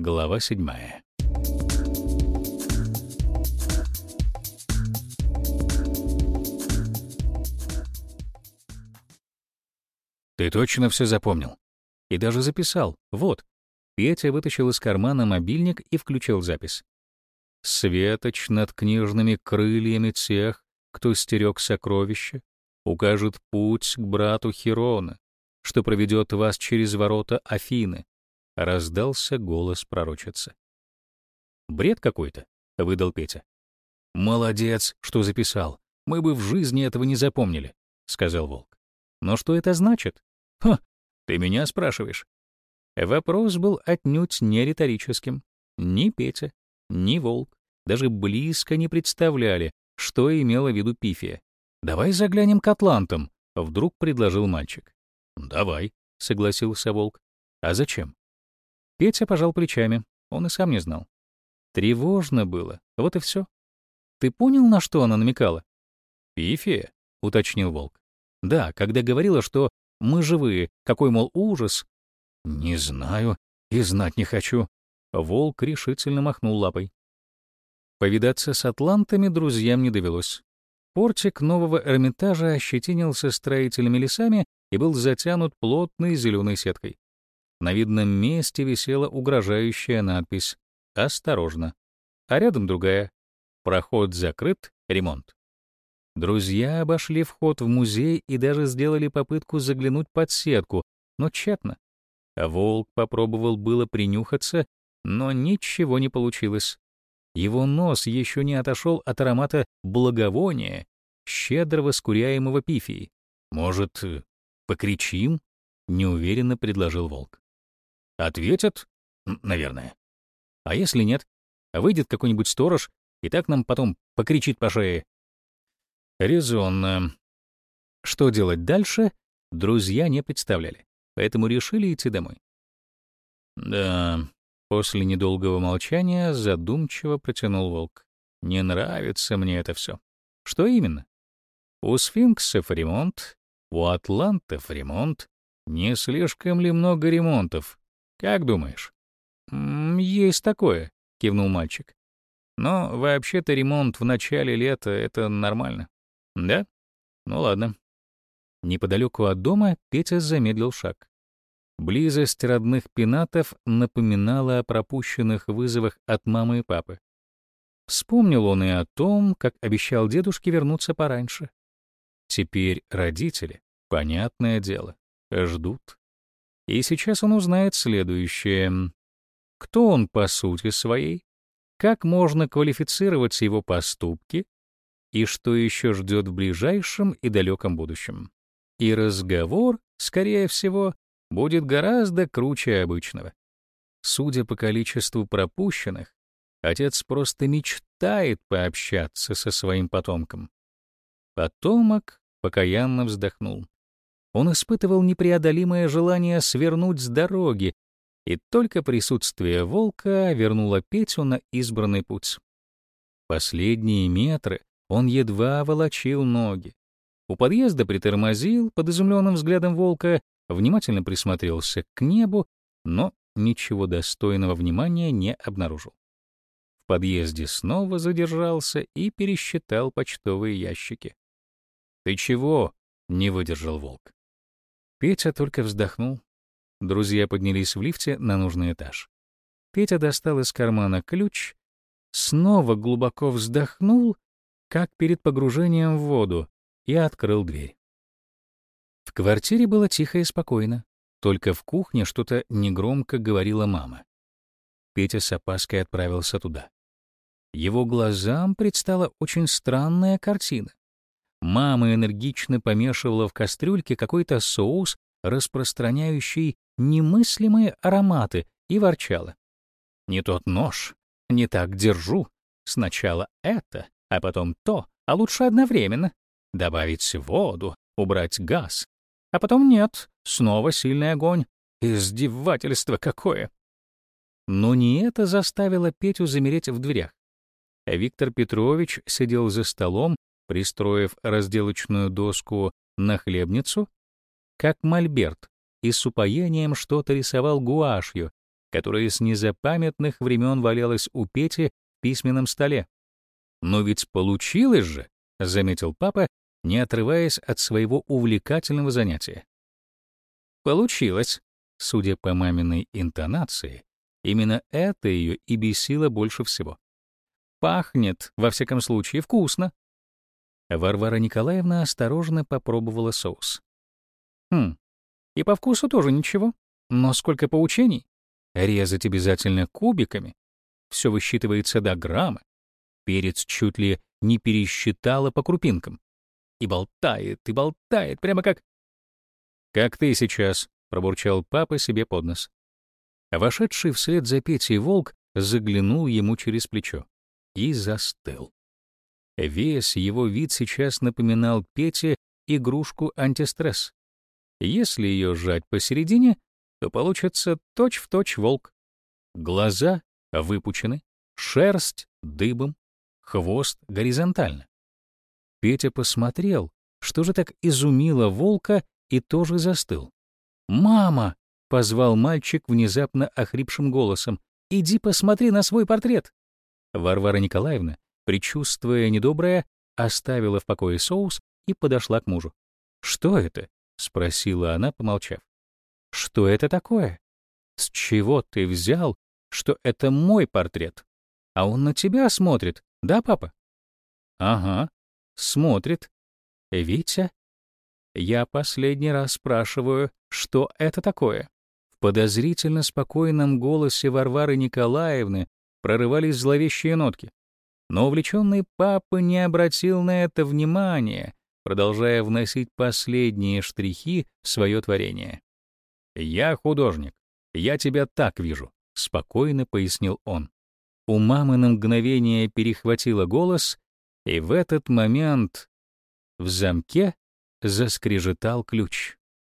Глава седьмая. Ты точно все запомнил? И даже записал. Вот. Петя вытащил из кармана мобильник и включил запись. Светоч над книжными крыльями тех, кто стерег сокровища, укажет путь к брату Хирона, что проведет вас через ворота Афины, раздался голос пророчицы. Бред какой-то, выдал Петя. Молодец, что записал. Мы бы в жизни этого не запомнили, сказал Волк. Но что это значит? Ха, ты меня спрашиваешь. Вопрос был отнюдь не риторическим. Ни Петя, ни Волк даже близко не представляли, что имела в виду Пифия. «Давай заглянем к атлантам», — вдруг предложил мальчик. «Давай», — согласился Волк. «А зачем?» Петя пожал плечами, он и сам не знал. Тревожно было, вот и все. Ты понял, на что она намекала? «Пифия», — уточнил Волк. «Да, когда говорила, что мы живые, какой, мол, ужас». «Не знаю и знать не хочу». Волк решительно махнул лапой. Повидаться с атлантами друзьям не довелось. Портик нового Эрмитажа ощетинился строительными лесами и был затянут плотной зеленой сеткой. На видном месте висела угрожающая надпись «Осторожно», а рядом другая «Проход закрыт, ремонт». Друзья обошли вход в музей и даже сделали попытку заглянуть под сетку, но тщетно. А волк попробовал было принюхаться, но ничего не получилось. Его нос еще не отошел от аромата благовония, щедрого скуряемого пифии. «Может, покричим?» — неуверенно предложил волк. Ответят, наверное. А если нет, выйдет какой-нибудь сторож и так нам потом покричит по шее. Резонно. Что делать дальше, друзья не представляли, поэтому решили идти домой. Да, после недолгого молчания задумчиво протянул волк. Не нравится мне это все. Что именно? У сфинксов ремонт, у атлантов ремонт. Не слишком ли много ремонтов? Как думаешь? Есть такое, кивнул мальчик. Но вообще-то ремонт в начале лета это нормально. Да? Ну ладно. Неподалеку от дома Петя замедлил шаг. Близость родных пенатов напоминала о пропущенных вызовах от мамы и папы. Вспомнил он и о том, как обещал дедушке вернуться пораньше. Теперь родители, понятное дело, ждут. И сейчас он узнает следующее. Кто он по сути своей? Как можно квалифицировать его поступки? И что еще ждет в ближайшем и далеком будущем? И разговор, скорее всего, будет гораздо круче обычного. Судя по количеству пропущенных, отец просто мечтает пообщаться со своим потомком. Потомок покаянно вздохнул. Он испытывал непреодолимое желание свернуть с дороги, и только присутствие волка вернуло Петю на избранный путь. Последние метры он едва волочил ноги. У подъезда притормозил под изумленным взглядом волка, внимательно присмотрелся к небу, но ничего достойного внимания не обнаружил. В подъезде снова задержался и пересчитал почтовые ящики. «Ты чего?» — не выдержал волк. Петя только вздохнул. Друзья поднялись в лифте на нужный этаж. Петя достал из кармана ключ, снова глубоко вздохнул, как перед погружением в воду, и открыл дверь. В квартире было тихо и спокойно, только в кухне что-то негромко говорила мама. Петя с опаской отправился туда. Его глазам предстала очень странная картина. Мама энергично помешивала в кастрюльке какой-то соус, распространяющий немыслимые ароматы, и ворчала. «Не тот нож, не так держу. Сначала это, а потом то, а лучше одновременно. Добавить воду, убрать газ. А потом нет, снова сильный огонь. Издевательство какое!» Но не это заставило Петю замереть в дверях. Виктор Петрович сидел за столом пристроив разделочную доску на хлебницу, как мольберт, и с упоением что-то рисовал гуашью, которая с незапамятных времен валялась у Пети в письменном столе. «Но ведь получилось же», — заметил папа, не отрываясь от своего увлекательного занятия. «Получилось», судя по маминой интонации, именно это ее и бесило больше всего. «Пахнет, во всяком случае, вкусно». Варвара Николаевна осторожно попробовала соус. «Хм, и по вкусу тоже ничего. Но сколько поучений. Резать обязательно кубиками. Все высчитывается до грамма. Перец чуть ли не пересчитала по крупинкам. И болтает, и болтает, прямо как... «Как ты сейчас», — пробурчал папа себе под нос. Вошедший вслед за Петей волк заглянул ему через плечо и застыл. Весь его вид сейчас напоминал Пете игрушку антистресс. Если ее сжать посередине, то получится точь-в-точь точь волк. Глаза выпучены, шерсть дыбом, хвост горизонтально. Петя посмотрел, что же так изумило волка, и тоже застыл. «Мама!» — позвал мальчик внезапно охрипшим голосом. «Иди посмотри на свой портрет!» Варвара Николаевна, предчувствуя недоброе, оставила в покое соус и подошла к мужу. «Что это?» — спросила она, помолчав. «Что это такое? С чего ты взял, что это мой портрет? А он на тебя смотрит, да, папа?» «Ага, смотрит. Витя, я последний раз спрашиваю, что это такое?» В подозрительно спокойном голосе Варвары Николаевны прорывались зловещие нотки. Но увлеченный папа не обратил на это внимания, продолжая вносить последние штрихи в свое творение. «Я художник. Я тебя так вижу», — спокойно пояснил он. У мамы на мгновение перехватило голос, и в этот момент в замке заскрежетал ключ.